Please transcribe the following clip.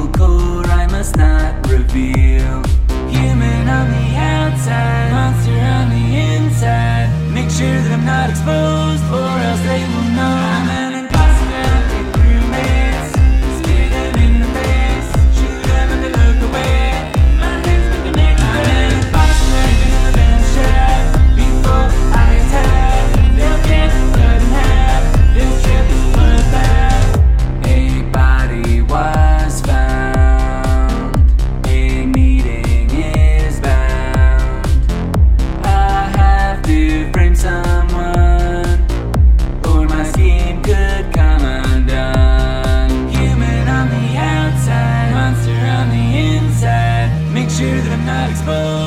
Evil core I must not reveal. Human on the outside, monster on the inside. Make sure that I'm not exposed, or else they sure that I'm not exposed.